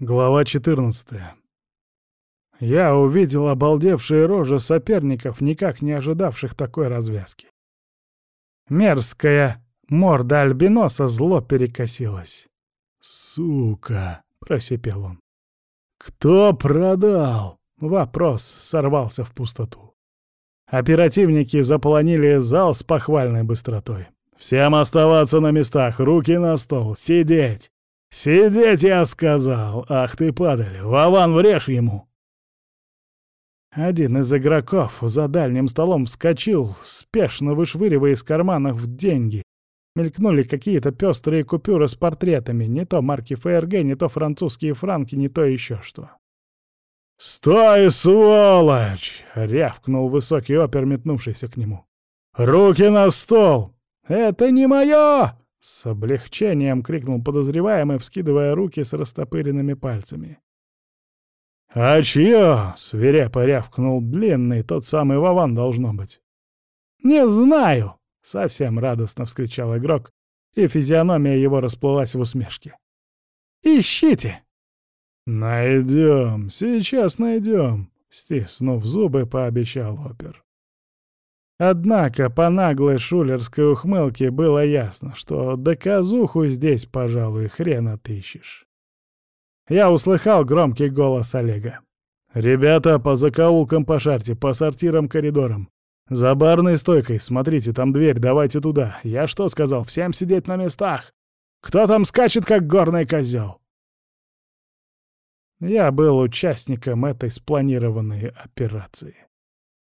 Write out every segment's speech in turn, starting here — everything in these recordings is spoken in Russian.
Глава 14. Я увидел обалдевшие рожи соперников, никак не ожидавших такой развязки. Мерзкая морда альбиноса зло перекосилась. «Сука!» — просипел он. «Кто продал?» — вопрос сорвался в пустоту. Оперативники заполонили зал с похвальной быстротой. «Всем оставаться на местах, руки на стол, сидеть!» «Сидеть, я сказал! Ах ты, падаль! Вован, врежь ему!» Один из игроков за дальним столом вскочил, спешно вышвыривая из карманов деньги. Мелькнули какие-то пестрые купюры с портретами, не то марки ФРГ, не то французские франки, не то еще что. «Стой, сволочь!» — рявкнул высокий опер, метнувшийся к нему. «Руки на стол! Это не мое!» С облегчением крикнул подозреваемый, вскидывая руки с растопыренными пальцами. «А чье?» — свирепо рявкнул длинный, тот самый Вован должно быть. «Не знаю!» — совсем радостно вскричал игрок, и физиономия его расплылась в усмешке. «Ищите!» «Найдем, сейчас найдем!» — стиснув зубы, пообещал опер. Однако по наглой шулерской ухмылке было ясно, что доказуху здесь, пожалуй, хрен отыщешь. Я услыхал громкий голос Олега. «Ребята, по закоулкам пошарьте, по сортирам коридорам. За барной стойкой, смотрите, там дверь, давайте туда. Я что сказал, всем сидеть на местах? Кто там скачет, как горный козел?» Я был участником этой спланированной операции.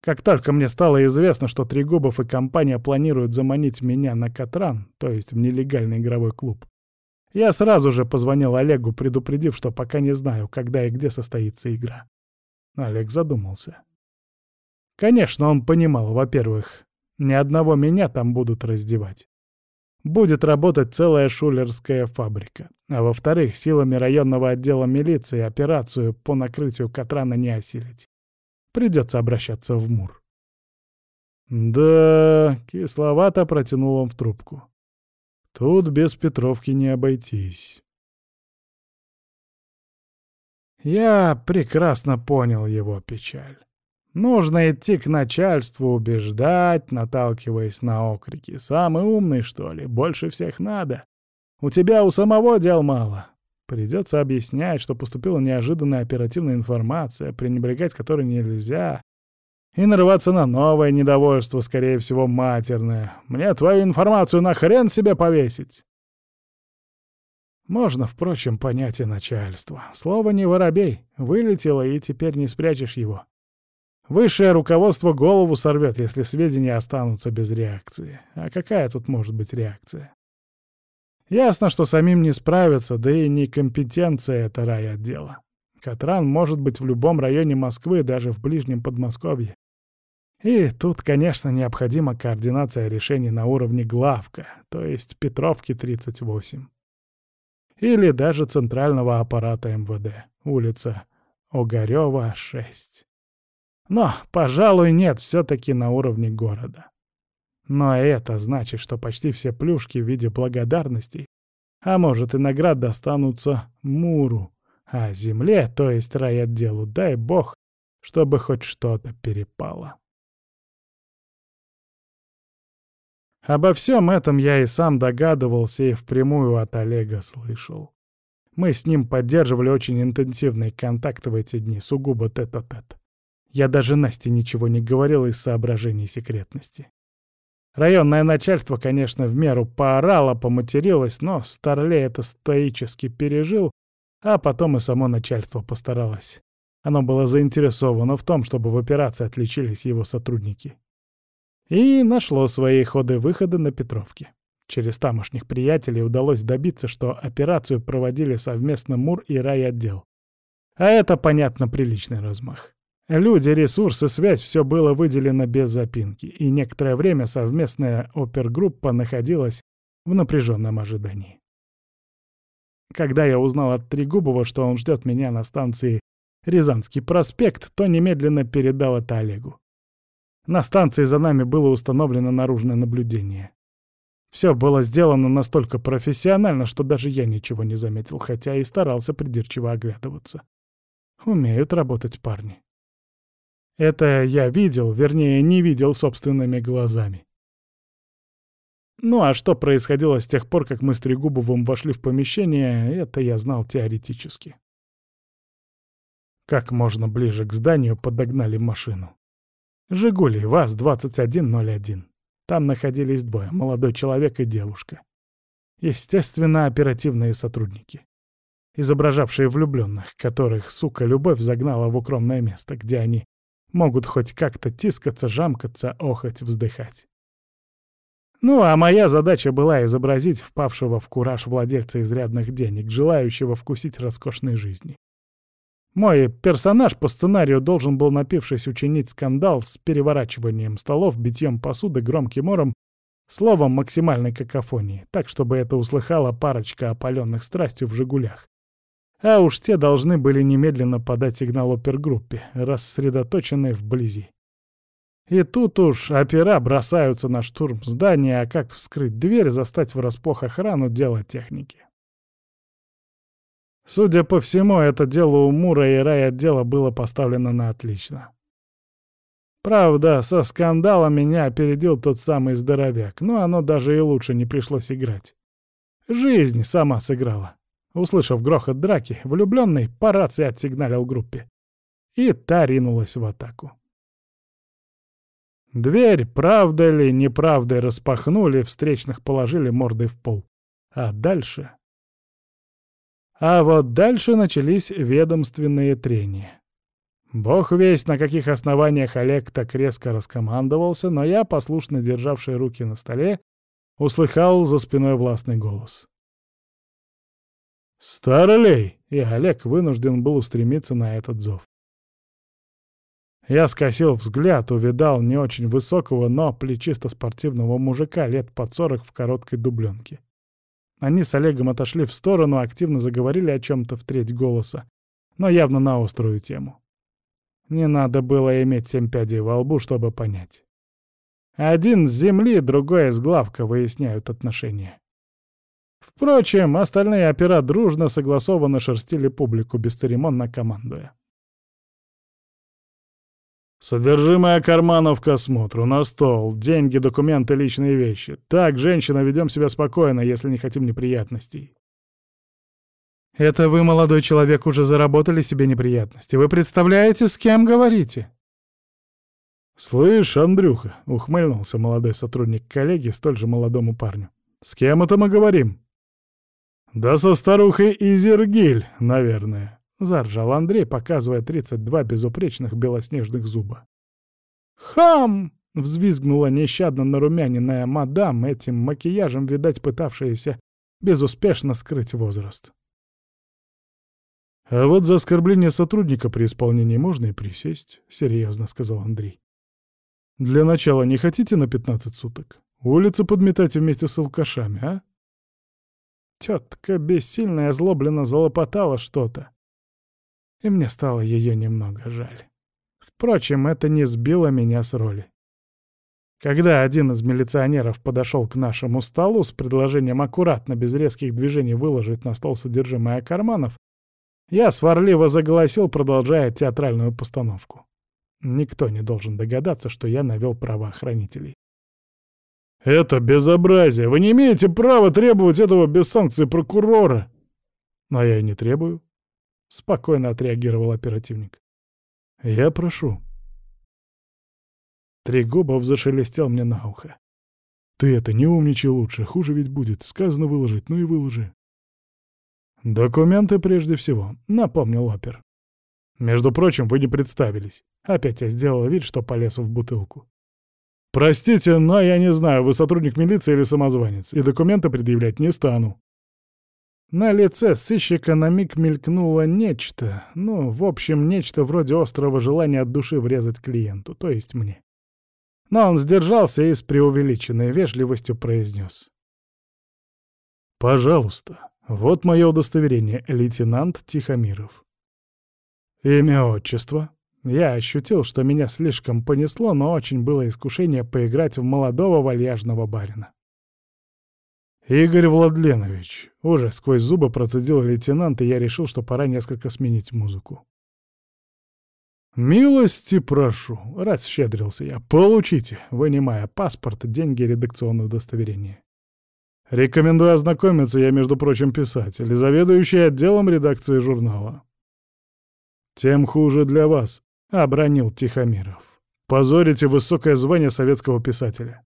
Как только мне стало известно, что Трегубов и компания планируют заманить меня на Катран, то есть в нелегальный игровой клуб, я сразу же позвонил Олегу, предупредив, что пока не знаю, когда и где состоится игра. Олег задумался. Конечно, он понимал, во-первых, ни одного меня там будут раздевать. Будет работать целая шулерская фабрика. А во-вторых, силами районного отдела милиции операцию по накрытию Катрана не осилить. Придется обращаться в Мур. Да, кисловато протянул он в трубку. Тут без Петровки не обойтись. Я прекрасно понял его печаль. Нужно идти к начальству, убеждать, наталкиваясь на окрики. Самый умный, что ли? Больше всех надо. У тебя у самого дел мало. Придется объяснять, что поступила неожиданная оперативная информация, пренебрегать которой нельзя, и нарываться на новое недовольство, скорее всего, матерное. Мне твою информацию на хрен себе повесить. Можно, впрочем, понять и начальство. Слово не воробей, вылетело, и теперь не спрячешь его. Высшее руководство голову сорвет, если сведения останутся без реакции. А какая тут может быть реакция? Ясно, что самим не справиться, да и не компетенция это райотдела. Катран может быть в любом районе Москвы, даже в ближнем Подмосковье. И тут, конечно, необходима координация решений на уровне главка, то есть Петровки 38. Или даже центрального аппарата МВД, улица Огарёва, 6. Но, пожалуй, нет, все-таки на уровне города. Но это значит, что почти все плюшки в виде благодарностей, а может и наград достанутся Муру, а земле, то есть райотделу, дай бог, чтобы хоть что-то перепало. Обо всем этом я и сам догадывался и впрямую от Олега слышал. Мы с ним поддерживали очень интенсивный контакт в эти дни, сугубо тет-а-тет. -тет. Я даже Насте ничего не говорил из соображений секретности. Районное начальство, конечно, в меру поорало, поматерилось, но Старлей это стоически пережил, а потом и само начальство постаралось. Оно было заинтересовано в том, чтобы в операции отличились его сотрудники. И нашло свои ходы-выходы на Петровке. Через тамошних приятелей удалось добиться, что операцию проводили совместно МУР и райотдел. А это, понятно, приличный размах. Люди, ресурсы, связь — все было выделено без запинки, и некоторое время совместная опергруппа находилась в напряженном ожидании. Когда я узнал от Трегубова, что он ждет меня на станции Рязанский проспект, то немедленно передал это Олегу. На станции за нами было установлено наружное наблюдение. Все было сделано настолько профессионально, что даже я ничего не заметил, хотя и старался придирчиво оглядываться. Умеют работать парни. Это я видел, вернее, не видел собственными глазами. Ну а что происходило с тех пор, как мы с Трегубовым вошли в помещение, это я знал теоретически. Как можно ближе к зданию подогнали машину. «Жигули», ВАЗ-2101. Там находились двое, молодой человек и девушка. Естественно, оперативные сотрудники. Изображавшие влюбленных, которых, сука, любовь загнала в укромное место, где они могут хоть как-то тискаться, жамкаться, охать, вздыхать. Ну, а моя задача была изобразить впавшего в кураж владельца изрядных денег, желающего вкусить роскошной жизни. Мой персонаж по сценарию должен был, напившись, учинить скандал с переворачиванием столов, битьем посуды, громким ором, словом максимальной какофонии, так, чтобы это услыхала парочка опаленных страстью в «Жигулях». А уж те должны были немедленно подать сигнал опергруппе, рассредоточенной вблизи. И тут уж опера бросаются на штурм здания, а как вскрыть дверь, застать врасплох охрану — дело техники. Судя по всему, это дело у Мура и райотдела было поставлено на отлично. Правда, со скандалом меня опередил тот самый здоровяк, но оно даже и лучше не пришлось играть. Жизнь сама сыграла. Услышав грохот драки, влюбленный по рации отсигналил группе. И та ринулась в атаку. Дверь, правда ли, неправдой, распахнули, встречных положили мордой в пол. А дальше... А вот дальше начались ведомственные трения. Бог весть, на каких основаниях Олег так резко раскомандовался, но я, послушно державший руки на столе, услыхал за спиной властный голос. «Старлей!» — и Олег вынужден был устремиться на этот зов. Я скосил взгляд, увидал не очень высокого, но плечисто-спортивного мужика лет под сорок в короткой дубленке. Они с Олегом отошли в сторону, активно заговорили о чем-то в треть голоса, но явно на острую тему. Не надо было иметь семь пядей во лбу, чтобы понять. Один с земли, другой с главка выясняют отношения. Впрочем, остальные опера дружно согласованно шерстили публику, бесцеремонно командуя. Содержимое карманов к осмотру, на стол, деньги, документы, личные вещи. Так, женщина, ведем себя спокойно, если не хотим неприятностей. Это вы, молодой человек, уже заработали себе неприятности. Вы представляете, с кем говорите? «Слышь, Андрюха», — ухмыльнулся молодой сотрудник коллеги столь же молодому парню. «С кем это мы говорим?» «Да со старухой Изергиль, наверное». — заржал Андрей, показывая 32 безупречных белоснежных зуба. «Хам!» — взвизгнула нещадно нарумяненная мадам, этим макияжем, видать, пытавшаяся безуспешно скрыть возраст. «А вот за оскорбление сотрудника при исполнении можно и присесть», — серьезно сказал Андрей. «Для начала не хотите на 15 суток? Улицы подметать вместе с алкашами, а?» Тетка бессильно и озлобленно залопотала что-то и мне стало ее немного жаль. Впрочем, это не сбило меня с роли. Когда один из милиционеров подошел к нашему столу с предложением аккуратно, без резких движений выложить на стол содержимое карманов, я сварливо заголосил, продолжая театральную постановку. Никто не должен догадаться, что я навел правоохранителей. «Это безобразие! Вы не имеете права требовать этого без санкции прокурора!» «Но я и не требую. — спокойно отреагировал оперативник. «Я прошу». Трегубов зашелестел мне на ухо. «Ты это не умничай лучше, хуже ведь будет. Сказано выложить, ну и выложи». «Документы прежде всего», — напомнил опер. «Между прочим, вы не представились». Опять я сделал вид, что полез в бутылку. «Простите, но я не знаю, вы сотрудник милиции или самозванец, и документы предъявлять не стану». На лице сыщика на миг мелькнуло нечто, ну, в общем, нечто вроде острого желания от души врезать клиенту, то есть мне. Но он сдержался и с преувеличенной вежливостью произнес. «Пожалуйста, вот мое удостоверение, лейтенант Тихомиров». Имя, отчество. Я ощутил, что меня слишком понесло, но очень было искушение поиграть в молодого вальяжного барина. «Игорь Владленович», — уже сквозь зубы процедил лейтенант, и я решил, что пора несколько сменить музыку. «Милости прошу», — расщедрился я. «Получите, вынимая паспорт, деньги, редакционное удостоверение. Рекомендую ознакомиться, я, между прочим, писатель, заведующий отделом редакции журнала». «Тем хуже для вас», — обронил Тихомиров. «Позорите высокое звание советского писателя.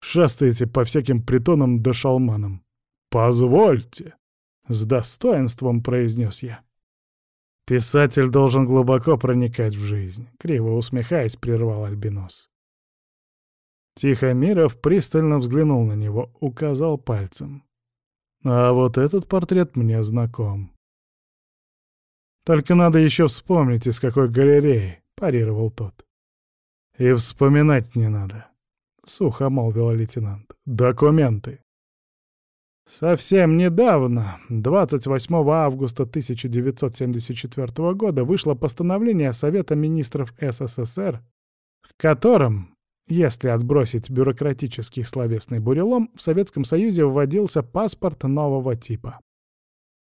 Шастаете по всяким притонам да шалманам. Позвольте!» — с достоинством произнес я. «Писатель должен глубоко проникать в жизнь», — криво усмехаясь, прервал Альбинос. Тихомиров пристально взглянул на него, указал пальцем. «А вот этот портрет мне знаком». «Только надо еще вспомнить, из какой галереи», — парировал тот. «И вспоминать не надо», — сухо молвил лейтенант. «Документы». Совсем недавно, 28 августа 1974 года, вышло постановление Совета министров СССР, в котором, если отбросить бюрократический словесный бурелом, в Советском Союзе вводился паспорт нового типа.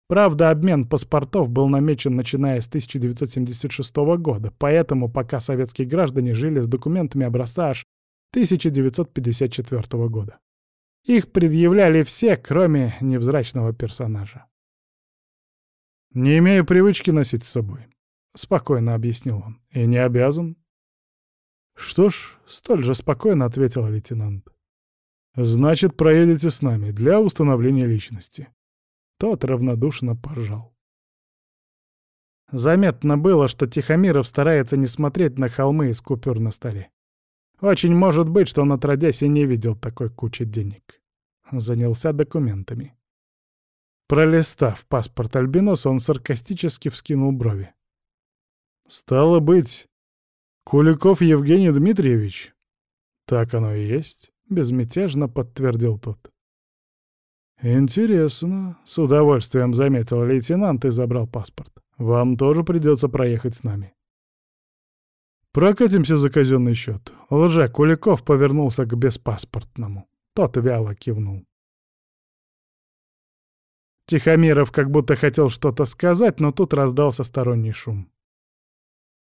Правда, обмен паспортов был намечен начиная с 1976 года, поэтому пока советские граждане жили с документами образца аж 1954 года. Их предъявляли все, кроме невзрачного персонажа. «Не имею привычки носить с собой», — спокойно объяснил он. «И не обязан». «Что ж», — столь же спокойно ответил лейтенант. «Значит, проедете с нами для установления личности». Тот равнодушно поржал. Заметно было, что Тихомиров старается не смотреть на холмы из купюр на столе. Очень может быть, что он отродясь и не видел такой кучи денег. Занялся документами. Пролистав паспорт Альбиноса, он саркастически вскинул брови. «Стало быть, Куликов Евгений Дмитриевич?» «Так оно и есть», — безмятежно подтвердил тот. «Интересно», — с удовольствием заметил лейтенант и забрал паспорт. «Вам тоже придется проехать с нами». «Прокатимся за казенный счет». Лже Куликов повернулся к беспаспортному. Тот вяло кивнул. Тихомиров как будто хотел что-то сказать, но тут раздался сторонний шум.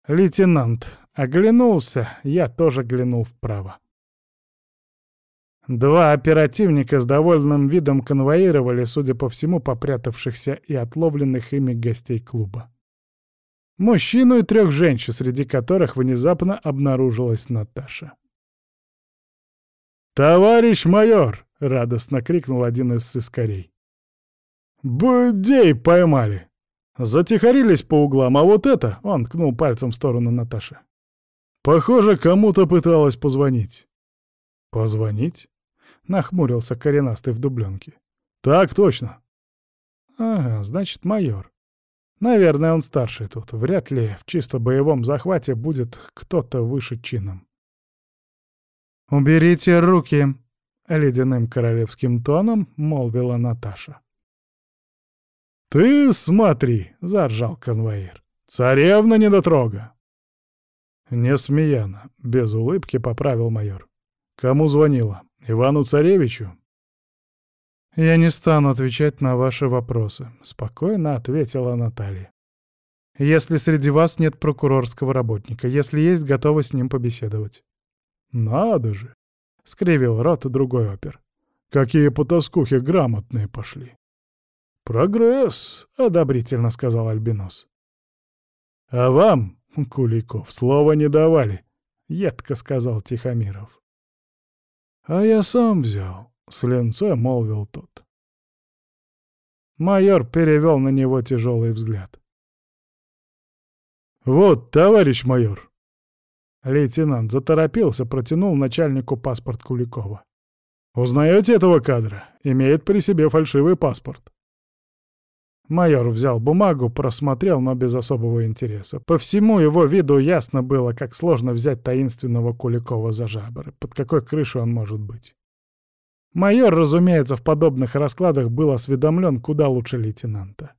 Лейтенант оглянулся, я тоже глянул вправо. Два оперативника с довольным видом конвоировали, судя по всему, попрятавшихся и отловленных ими гостей клуба. Мужчину и трех женщин, среди которых внезапно обнаружилась Наташа. «Товарищ майор!» — радостно крикнул один из сыскарей. «Будей поймали!» Затихарились по углам, а вот это, он ткнул пальцем в сторону Наташи. Похоже, кому-то пыталась позвонить. Позвонить? Нахмурился коренастый в дубленке. Так точно. Ага, значит, майор. Наверное, он старший тут. Вряд ли в чисто боевом захвате будет кто-то выше чином. «Уберите руки!» — ледяным королевским тоном молвила Наташа. «Ты смотри!» — заржал конвоир. «Царевна недотрога!» «Не без улыбки поправил майор. «Кому звонила? Ивану Царевичу?» «Я не стану отвечать на ваши вопросы», — спокойно ответила Наталья. «Если среди вас нет прокурорского работника, если есть, готова с ним побеседовать». «Надо же!» — скривил рот другой опер. «Какие потаскухи грамотные пошли!» «Прогресс!» — одобрительно сказал Альбинос. «А вам, Куликов, слова не давали», — едко сказал Тихомиров. «А я сам взял», — с ленцой молвил тот. Майор перевел на него тяжелый взгляд. «Вот, товарищ майор!» Лейтенант заторопился, протянул начальнику паспорт Куликова. «Узнаете этого кадра? Имеет при себе фальшивый паспорт». Майор взял бумагу, просмотрел, но без особого интереса. По всему его виду ясно было, как сложно взять таинственного Куликова за жабры, под какой крышей он может быть. Майор, разумеется, в подобных раскладах был осведомлен куда лучше лейтенанта.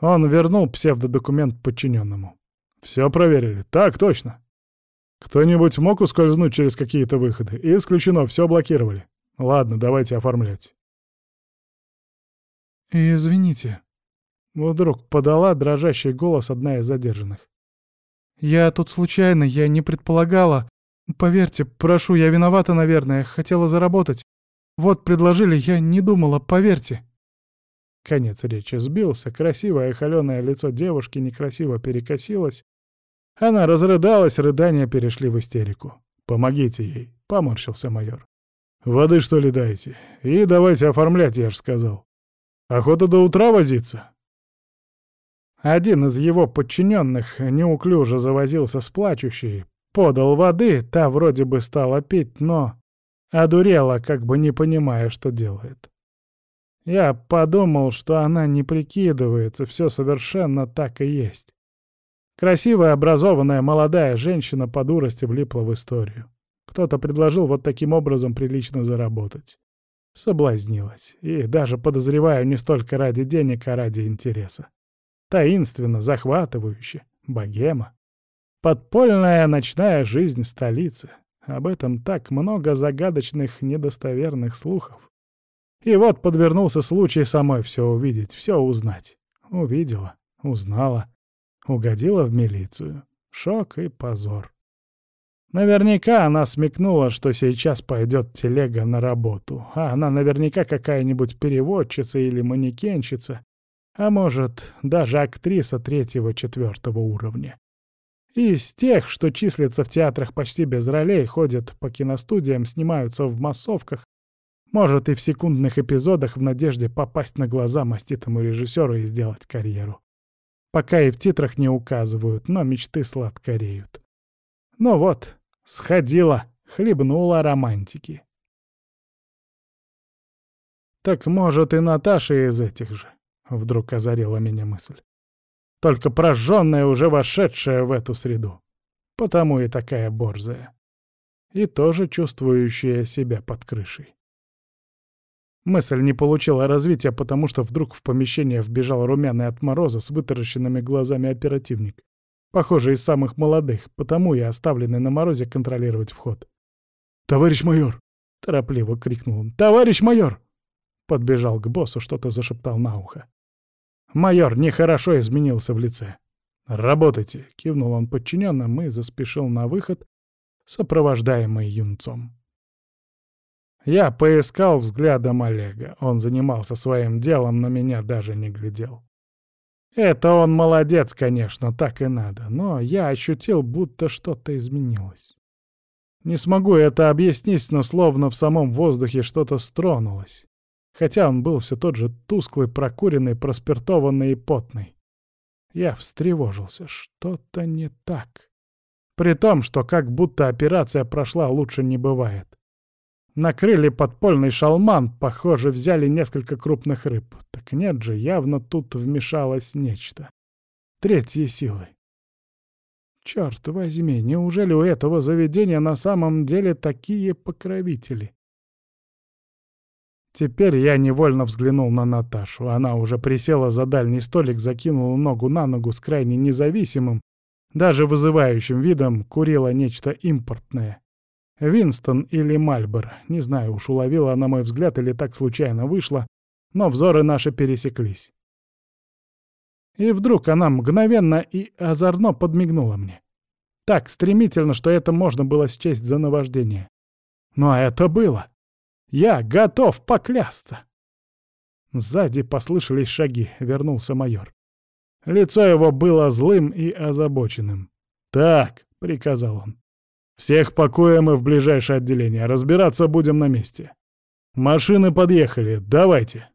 Он вернул псевдодокумент подчиненному. «Все проверили. Так, точно. Кто-нибудь мог ускользнуть через какие-то выходы? Исключено, все блокировали. Ладно, давайте оформлять. «Извините», — вдруг подала дрожащий голос одна из задержанных. «Я тут случайно, я не предполагала. Поверьте, прошу, я виновата, наверное, хотела заработать. Вот предложили, я не думала, поверьте». Конец речи сбился, красивое холёное лицо девушки некрасиво перекосилось. Она разрыдалась, рыдания перешли в истерику. «Помогите ей», — поморщился майор. «Воды, что ли, дайте? И давайте оформлять, я ж сказал. Охота до утра возиться?» Один из его подчиненных неуклюже завозился с плачущей, подал воды, та вроде бы стала пить, но одурела, как бы не понимая, что делает. Я подумал, что она не прикидывается, все совершенно так и есть. Красивая, образованная, молодая женщина по дурости влипла в историю. Кто-то предложил вот таким образом прилично заработать. Соблазнилась. И даже подозреваю не столько ради денег, а ради интереса. Таинственно, захватывающе, богема. Подпольная ночная жизнь столицы. Об этом так много загадочных, недостоверных слухов. И вот подвернулся случай самой все увидеть, все узнать. Увидела, узнала, угодила в милицию. Шок и позор. Наверняка она смекнула, что сейчас пойдет телега на работу, а она наверняка какая-нибудь переводчица или манекенщица, а может, даже актриса третьего-четвертого уровня. Из тех, что числятся в театрах почти без ролей, ходят по киностудиям, снимаются в массовках, может, и в секундных эпизодах в надежде попасть на глаза маститому режиссеру и сделать карьеру. Пока и в титрах не указывают, но мечты сладкореют. Ну вот, сходила, хлебнула романтики. Так может и Наташа из этих же, вдруг озарила меня мысль. Только прожженная, уже вошедшая в эту среду. Потому и такая борзая. И тоже чувствующая себя под крышей. Мысль не получила развития, потому что вдруг в помещение вбежал румяный от мороза с вытаращенными глазами оперативник. Похоже, из самых молодых, потому и оставленный на морозе контролировать вход. «Товарищ майор!» — торопливо крикнул он. «Товарищ майор!» Подбежал к боссу, что-то зашептал на ухо. Майор нехорошо изменился в лице. «Работайте!» — кивнул он подчиненным и заспешил на выход, сопровождаемый юнцом. Я поискал взглядом Олега. Он занимался своим делом, но меня даже не глядел. Это он молодец, конечно, так и надо, но я ощутил, будто что-то изменилось. Не смогу это объяснить, но словно в самом воздухе что-то стронулось. Хотя он был все тот же тусклый, прокуренный, проспиртованный и потный. Я встревожился. Что-то не так. При том, что как будто операция прошла лучше не бывает. Накрыли подпольный шалман, похоже, взяли несколько крупных рыб. Так нет же, явно тут вмешалось нечто. Третьей силы. Черт возьми, неужели у этого заведения на самом деле такие покровители? Теперь я невольно взглянул на Наташу. Она уже присела за дальний столик, закинула ногу на ногу с крайне независимым, даже вызывающим видом, курила нечто импортное. Винстон или Мальбор, не знаю, уж уловила она мой взгляд или так случайно вышла, но взоры наши пересеклись. И вдруг она мгновенно и озорно подмигнула мне. Так стремительно, что это можно было счесть за наваждение. Но это было. Я готов поклясться. Сзади послышались шаги, вернулся майор. Лицо его было злым и озабоченным. «Так», — приказал он, всех пакуем и в ближайшее отделение. Разбираться будем на месте. Машины подъехали. Давайте.